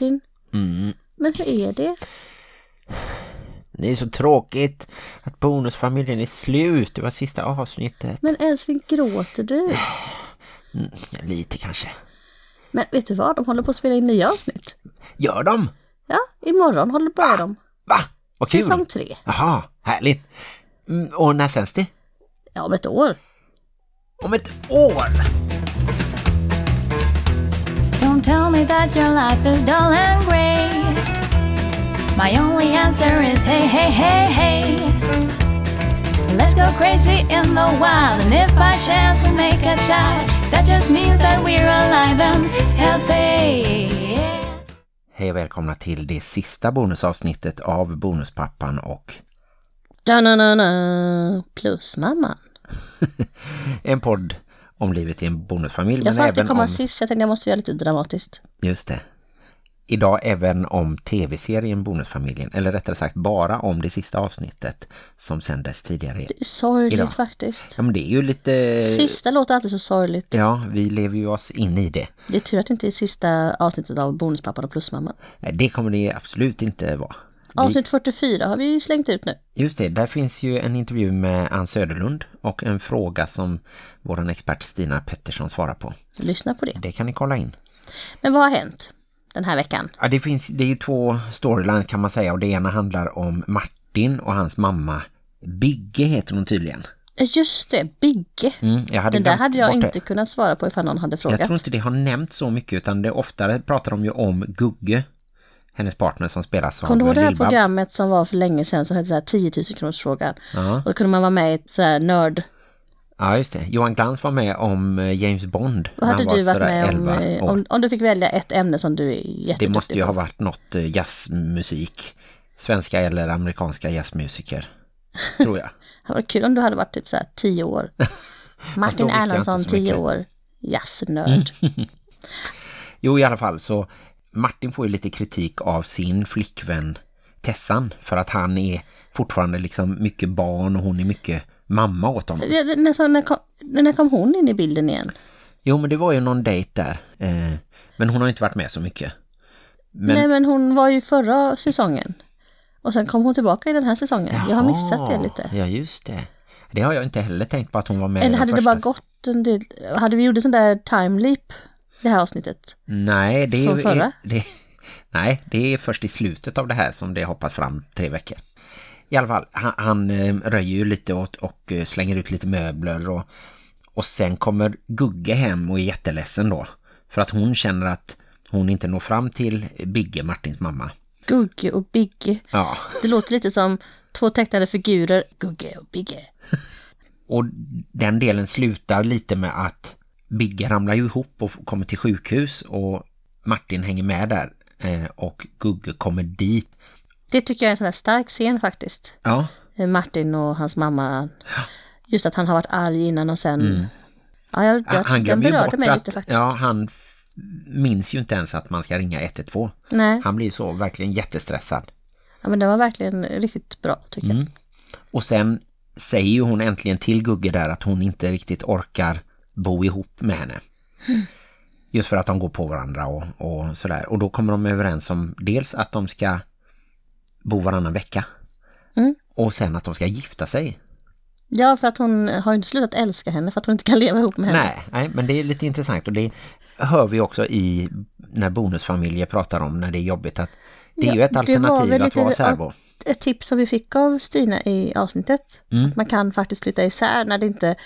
Martin. Mm. Men hur är det? Det är så tråkigt att bonusfamiljen är slut. Det var sista avsnittet. Men älskling, gråter du? Mm, lite kanske. Men vet du vad? De håller på att spela in nya avsnitt. Gör de? Ja, imorgon håller börjar de. Va? Vad kul. Säsong tre. Jaha, härligt. Mm, och när sänds det? Ja, om ett år. Om ett år! Don't tell me that your life is dull and grey. My only answer is hey, hey, hey, hey. Let's go crazy in the wild, and if by chance we make a child, that just means that we're alive and healthy. Hej och välkomna till det sista bonusavsnittet av Bonuspappan och Da-na-na-na. Plus mamman. en podd om livet i en bonusfamilj. Jag men får alltid även komma om, sist. Jag tänkte jag måste göra lite dramatiskt. just det. Idag även om tv-serien Bonusfamiljen. Eller rättare sagt bara om det sista avsnittet som sändes tidigare. Det är sorgligt Idag. faktiskt. Ja men det är ju lite... Sista låter alltid så sorgligt. Ja, vi lever ju oss in i det. Det är tur att det inte är sista avsnittet av Bonuspappan och Plusmamman. Nej, Det kommer det absolut inte vara. Avsnitt 44 har vi slängt ut nu. just det, där finns ju en intervju med Ann Söderlund och en fråga som vår expert Stina Pettersson svarar på. Lyssna på det. Det kan ni kolla in. Men vad har hänt den här veckan? Ja, det, finns, det är ju två storylines kan man säga och det ena handlar om Martin och hans mamma. Bigge heter hon tydligen. Just det, Bigge. Mm, Den där hade jag det. inte kunnat svara på ifall någon hade frågat. Jag tror inte det har nämnt så mycket utan det oftare pratar de ju om Gugge, hennes partner som spelas av Kommer du ihåg det här programmet som var för länge sedan som hette så här 10 000 kronors frågan? Ja. Och då kunde man vara med i ett så här nörd. ja, just det. Johan Glans var med om eh, James Bond Vad hade du varit med om, 11 eh, om? Om du fick välja ett ämne som du är Det jätteduktig måste ju ha varit något eh, jazzmusik. Svenska eller amerikanska jazzmusiker, tror jag. Det var kul om du hade varit typ så här 10 år. Martin Erlandsson, så 10 mycket. år. Jazznörd. Jo, i alla fall så Martin får ju lite kritik av sin flickvän Tessan för att han är fortfarande liksom mycket barn och hon är mycket mamma åt honom. När, när, kom, när kom hon in i bilden igen? Jo, men det var ju någon dejt där. Eh, men hon har inte varit med så mycket. Men, Nej men hon var ju förra säsongen. Och sen kom hon tillbaka i den här säsongen. Jag har missat det Jaha, lite. Ja, just det. Det har jag inte heller tänkt på att hon var med Eller hade det bara gått en del... Hade vi gjort en sån där time leap det här avsnittet? Nej, det är, är det, Nej, det är först i slutet av det här som det hoppas fram tre veckor. I alla fall, han, han eh, röjer ju lite och, och eh, slänger ut lite möbler och, och sen kommer Gugge hem och är jätteledsen då. För att hon känner att hon inte når fram till Bigge, Martins mamma. Gugge och Bigge. Ja, Det låter lite som två tecknade figurer. Gugge och Bigge. och den delen slutar lite med att Bigge ramlar ju ihop och kommer till sjukhus och Martin hänger med där. Eh, och Gugge kommer dit. Det tycker jag är en sån där stark scen faktiskt. Ja, Eh, Martin och hans mamma. Just att han har varit arg innan och sen... Ja, jag, jag, Han, glömmer ju bort mig att lite faktiskt. ja, han minns ju inte ens att man ska ringa 112. Nej, Han blir så verkligen jättestressad. ja, men det var verkligen riktigt bra tycker jag. Och sen säger ju hon äntligen till Gugge där att hon inte riktigt orkar bo ihop med henne. Just för att de går på varandra och, och sådär. Och då kommer de överens om dels att de ska bo varannan vecka. Mm. Och sen att de ska gifta sig. Ja, för att hon har inte slutat älska henne för att hon inte kan leva ihop med henne. Nej, nej, men det är lite intressant och det hör vi också i när bonusfamiljer pratar om när det är jobbigt att det är Ja, ju ett var alternativ att vara särbo. Ett tips som vi fick av Stina i avsnittet. Mm. Att man kan faktiskt flytta isär när det inte...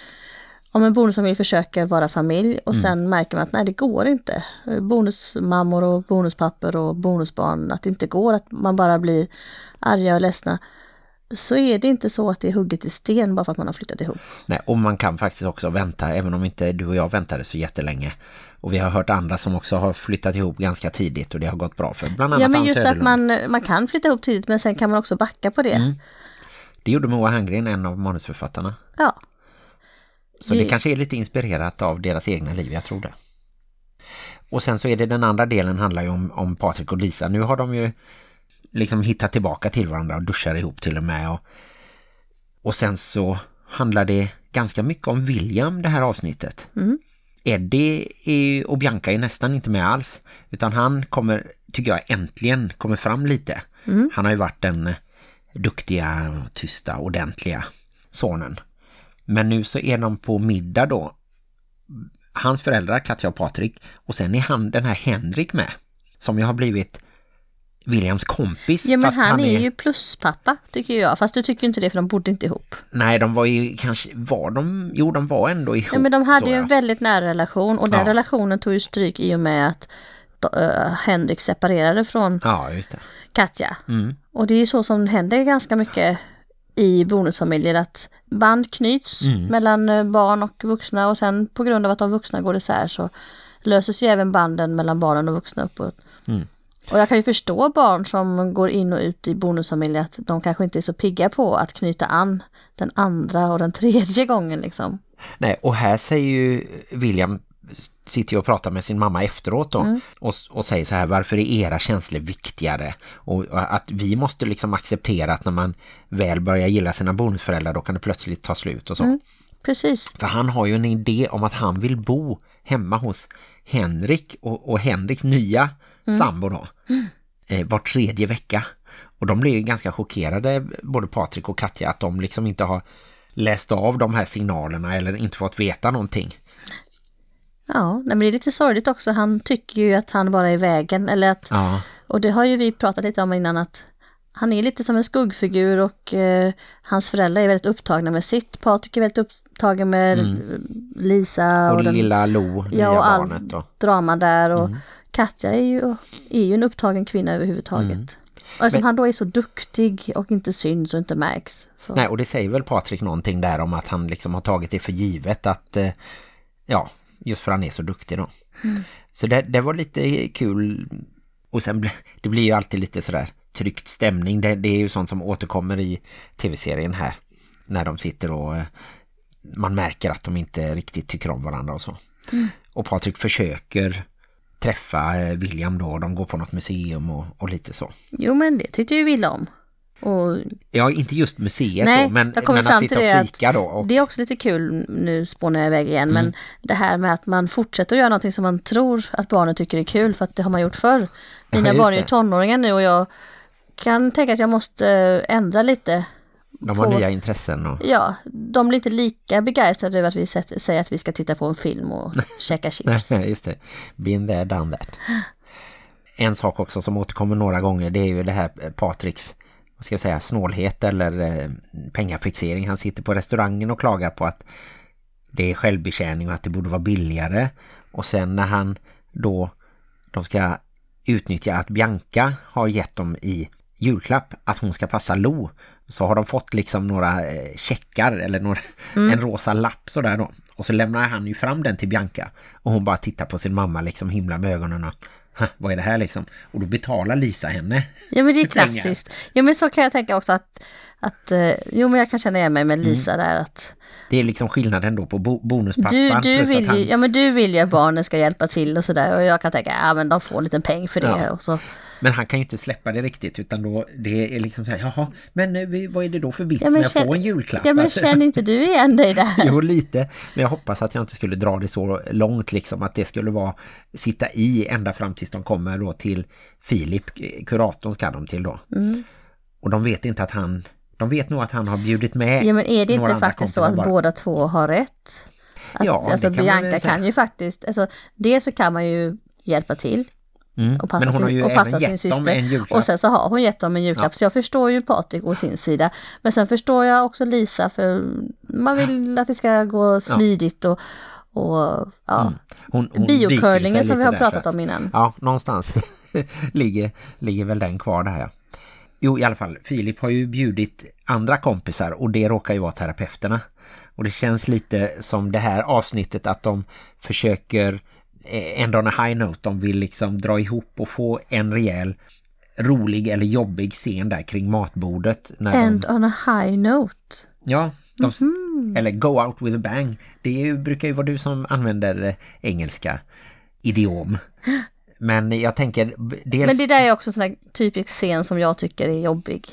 Om en bonusfamilj försöker vara familj Mm. och sen märker man att nej det går inte. Bonusmammor och bonuspapper och bonusbarn, att det inte går, att man bara blir arga och ledsna. Så är det inte så att det är hugget i sten bara för att man har flyttat ihop. Nej, och man kan faktiskt också vänta även om inte du och jag väntade så jättelänge. Och vi har hört andra som också har flyttat ihop ganska tidigt och det har gått bra för bland annat Ja men just att man, man kan flytta ihop tidigt men sen kan man också backa på det. Mm. Det gjorde Moa Hangren, en av manusförfattarna. Ja. Så det... Det- kanske är lite inspirerat av deras egna liv, jag tror det. Och sen så är det den andra delen handlar ju om, om Patrik och Lisa. Nu har de ju liksom hittat tillbaka till varandra och duschar ihop till och med. Och, och sen så handlar det ganska mycket om William det här avsnittet. Mm. Eddie är, och Bianca är nästan inte med alls. Utan han kommer, tycker jag, äntligen kommer fram lite. Han har ju varit den duktiga, tysta, ordentliga sonen. Men nu så är de på middag då. Hans föräldrar, Katja och Patrik. Och sen är han, den här Henrik med. Som ju har blivit Williams kompis. Ja men fast han, är ju pluspappa tycker jag. Fast du tycker inte det för de bodde inte ihop. Nej, de var ju kanske, var de, jo de var ändå ihop. Ja, men de hade ju en väldigt nära relation och den Ja. relationen tog ju stryk i och med att uh, Henrik separerade från Ja. Katja. Mm. Och det är ju så som händer ganska mycket i bonusfamiljer att band knyts Mm. mellan eh, barn och vuxna och sen på grund av att de vuxna går isär så löses ju även banden mellan barnen och vuxna uppåt. Mm. Och jag kan ju förstå barn som går in och ut i bonusfamiljer att de kanske inte är så pigga på att knyta an den andra och den tredje gången liksom. Nej, och här säger ju William sitter och pratar med sin mamma efteråt då Mm. och, och säger så här, varför är era känslor viktigare? Och, och att vi måste liksom acceptera att när man väl börjar gilla sina bonusföräldrar då kan det plötsligt ta slut och så. Mm. Precis. För han har ju en idé om att han vill bo hemma hos Henrik och, och Henriks nya sambo då. Eh, var tredje vecka. Och de blir ju ganska chockerade, både Patrik och Katja, att de liksom inte har läst av de här signalerna eller inte fått veta någonting. Ja, nej, men det är lite sorgligt också. Han tycker ju att han bara är i vägen. Eller att, Ja, Och det har ju vi pratat lite om innan att han är lite som en skuggfigur och eh, hans föräldrar är väldigt upptagna med sitt. Patrik är väldigt upptagen med eh, Lisa och, och den, lilla Lo, ja, och allt drama där. Och Mm. Katja är ju, är ju en upptagen kvinna överhuvudtaget. Mm. Och eftersom Men- han då är så duktig och inte syns och inte märks. Så. Nej, och det säger väl Patrik någonting där om att han liksom har tagit det för givet att, eh, ja, just för han är så duktig då. Så det, det var lite kul. Och sen det blir ju alltid lite sådär tryckt stämning. Det, det är ju sånt som återkommer i tv-serien här. När de sitter och eh, man märker att de inte riktigt tycker om varandra och så. Och Patrik försöker träffa eh, William då. De går på något museum och, och lite så. Jo men det tyckte ju Wille om. Och Ja, inte just museet Nej, så, men, men att sitta och fika då. Och, Det är också lite kul, nu spånar jag iväg igen, Mm. men det här med att man fortsätter att göra någonting som man tror att barnen tycker är kul, för att det har man gjort förr. Mina just barn är ju tonåringar nu och jag kan tänka att jag måste ändra lite. De har på- nya intressen och... Ja, de blir inte lika begeistrade över att vi säger att vi ska titta på en film och käka chips. Nej, just det. Been there, done that. En sak också som återkommer några gånger det är ju det här Patriks vad ska jag säga, snålhet eller eh, pengafixering. Han sitter på restaurangen och klagar på att det är självbetjäning och att det borde vara billigare. Och sen när han då de ska utnyttja att Bianca har gett dem i julklapp att hon ska passa Lo så har de fått liksom några eh, checkar eller några, en rosa lapp sådär då. Och så lämnar han ju fram den till Bianca och hon bara tittar på sin mamma liksom himla med ögonen och "Ha, vad är det här liksom? Och då betalar Lisa henne. Ja men det är klassiskt. Ja men så kan jag tänka också att, att eh, jo men jag kan känna igen mig med Lisa där att Det är liksom skillnaden då på bo bonuspappan Du, du, vill han... ju, ja, men du vill ju att barnen ska hjälpa till och sådär och jag kan tänka, ja men de får en liten peng för det Ja. och så. Men han kan ju inte släppa det riktigt utan då det är liksom så här, jaha, men eh, vad är det då för vits Ja, med att få en julklapp? Ja men Alltså, känner inte du igen dig där? Jo, lite. Men jag hoppas att jag inte skulle dra det så långt liksom att det skulle vara sitta i ända fram tills de kommer då till Filip, kuratorn ska de till då. Mm. Och de vet inte att han, de vet nog att han har bjudit med Ja men är det inte faktiskt så att bara. båda två har rätt? Att, Ja, det alltså, kan man Bianca säga. kan ju faktiskt, alltså dels så kan man ju hjälpa till Mm. och passa, Men hon har ju sin, och passa sin syster. Och sen så har hon gett dem en julklapp. Ja. Så jag förstår ju Patrik och sin sida. Men sen förstår jag också Lisa för man vill att det ska gå smidigt och, och ja. Hon, hon sig Biocurlingen som vi har pratat att- om innan. Ja, någonstans ligger, ligger väl den kvar där. Ja. Jo, i alla fall, Filip har ju bjudit andra kompisar och det råkar ju vara terapeuterna. Och det känns lite som det här avsnittet att de försöker ändå on a high note. De vill liksom dra ihop och få en rejäl rolig eller jobbig scen där kring matbordet. När And de, on a high note. ja, de, Mhm. eller go out with a bang. Det är ju, brukar ju vara du som använder eh, engelska idiom. Men jag tänker, dels, Men det där är också en sån där typisk scen som jag tycker är jobbig.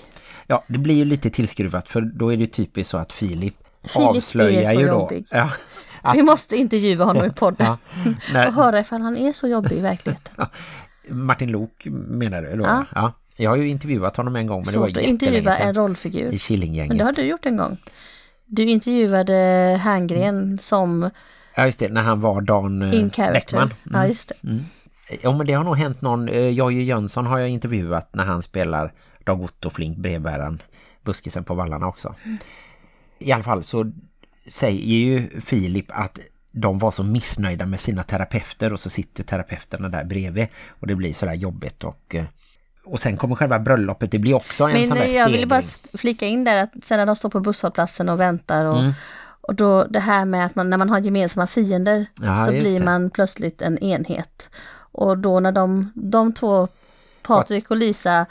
ja, det blir ju lite tillskruvat för då är det typiskt så att Filip, Filip är avslöjar så ju då. jobbig. Ja, att, Vi måste intervjua honom i podden. ja, när, Och höra ifall han är så jobbig i verkligheten. Martin Lok menar du då? Ja. ja. Jag har ju intervjuat honom en gång men det var jättelänge intervjua sedan. en rollfigur. I Killinggänget. Men det har du gjort en gång. Du intervjuade Herngren som Ja just det, när han var Dan eh, in character. Bäckman. Ja, just det. Ja men det har nog hänt någon, eh, Jojje Jönsson har jag intervjuat när han spelar Dag Otto Flink, brevbäraren, buskisen på vallarna också. I alla fall så säger ju Filip att de var så missnöjda med sina terapeuter och så sitter terapeuterna där bredvid och det blir sådär jobbigt och, eh, och sen kommer själva bröllopet, det blir också en sån Men där eh, jag vill bara flika in där att sen när de står på busshållplatsen och väntar och, Mm. och då det här med att man, när man har gemensamma fiender Ja, så blir det. man plötsligt en enhet. Och då när de, de två, Patrik och Lisa,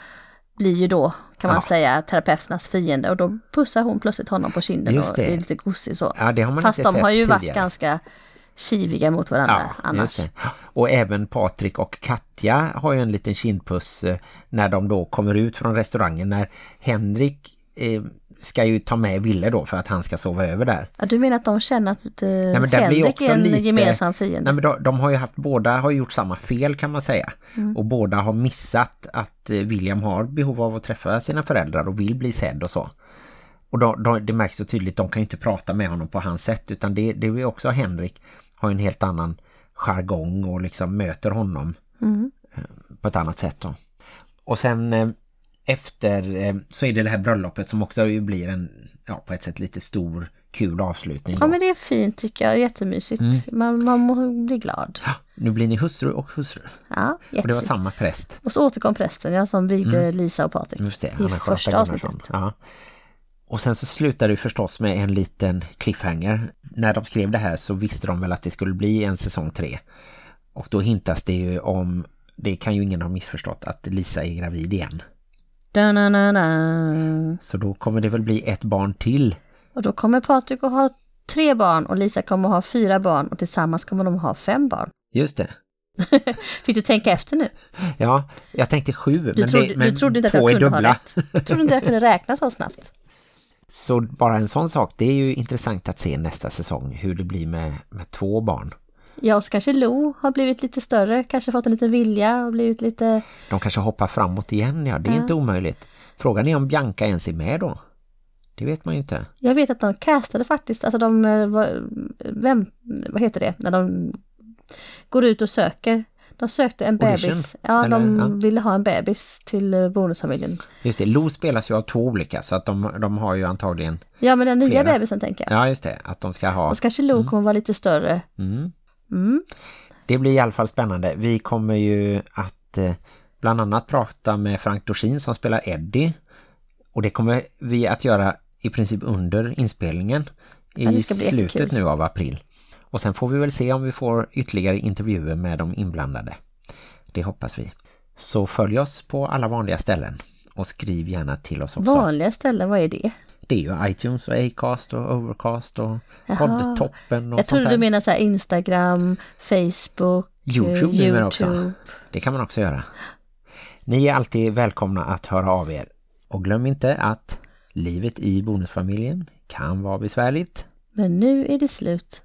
blir ju då kan man Ja. säga terapeuternas fiende och då pussar hon plötsligt honom på kinden och är lite gosig så. Ja, det har man Fast inte de sett har ju varit tidigare. ganska kiviga mot varandra Ja, annars. Och även Patrik och Katja har ju en liten kindpuss eh, när de då kommer ut från restaurangen. När Henrik eh, ska ju ta med Ville då för att han ska sova över där. Ja, du menar att de känner att eh, Nej, men Henrik också är en lite- gemensam fiende? Nej, men de, de har ju haft, båda har gjort samma fel kan man säga. Mm. Och båda har missat att eh, William har behov av att träffa sina föräldrar och vill bli sedd och så. Och då, då, det märks så tydligt, de kan ju inte prata med honom på hans sätt utan det, det är också Henrik har en helt annan jargong och liksom möter honom Mm. eh, på ett annat sätt då. Och sen efter eh, så är det det här bröllopet som också blir en, ja på ett sätt lite stor kul avslutning. Ja då. men det är fint tycker jag, jättemysigt. Mm. Man, man må bli glad. Ja, nu blir ni hustru och hustru. Ja, Och det var jättefint. samma präst. Och så återkom prästen, ja, som vigde Lisa och Patrik. Mm. Just det, I Anna-Charlotta första avsnittet. Ja. Och sen så slutar det förstås med en liten cliffhanger. När de skrev det här så visste de väl att det skulle bli en säsong tre. Och då hintas det ju om, det kan ju ingen ha missförstått, att Lisa är gravid igen. Da-na-na-na. Så då kommer det väl bli ett barn till. Och då kommer Patrik att ha tre barn och Lisa kommer att ha fyra barn och tillsammans kommer de ha fem barn. Just det. Fick du tänka efter nu? Ja, jag tänkte sju, Du, men, trodde, det, men du trodde inte att två är dubbla. Du trodde inte jag kunde räkna så snabbt. Så bara en sån sak, det är ju intressant att se nästa säsong hur det blir med, med två barn. Ja, och så kanske Lo har blivit lite större, kanske fått en liten vilja och blivit lite... De kanske hoppar framåt igen, ja. Det är Ja. inte omöjligt. Frågan är om Bianca ens är med då. Det vet man ju inte. Jag vet att de castade faktiskt, alltså de, eh, vem, vad heter det, när de går ut och söker. De sökte en Audition, bebis. Ja, eller? de Ja. ville ha en bebis till eh, bonusfamiljen. Just det, Lo spelas ju av två olika så att de, de har ju antagligen... Ja, men den nya Flera. bebisen tänker jag. Ja, just det. Att de ska ha... Och kanske Lo kommer vara lite större. Mm. Mm. Det blir i alla fall spännande. Vi kommer ju att eh, bland annat prata med Frank Dorsin som spelar Eddie. Och det kommer vi att göra i princip under inspelningen i Ja, slutet jättekul. nu av april. Och sen får vi väl se om vi får ytterligare intervjuer med de inblandade. Det hoppas vi. Så följ oss på alla vanliga ställen och skriv gärna till oss också. Vanliga ställen, vad är det? Det är ju iTunes och Acast och Overcast och. Poddtoppen och Jag trodde du menade så här Instagram, Facebook, eh, YouTube numera också. YouTube. Det kan man också göra. Ni är alltid välkomna att höra av er. Och glöm inte att livet i bonusfamiljen kan vara besvärligt Men nu är det slut.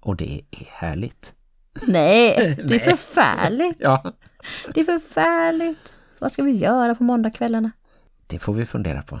och det är härligt. Nej, det är förfärligt. Ja, Det är förfärligt. Vad ska vi göra på måndagskvällarna? det får vi fundera på.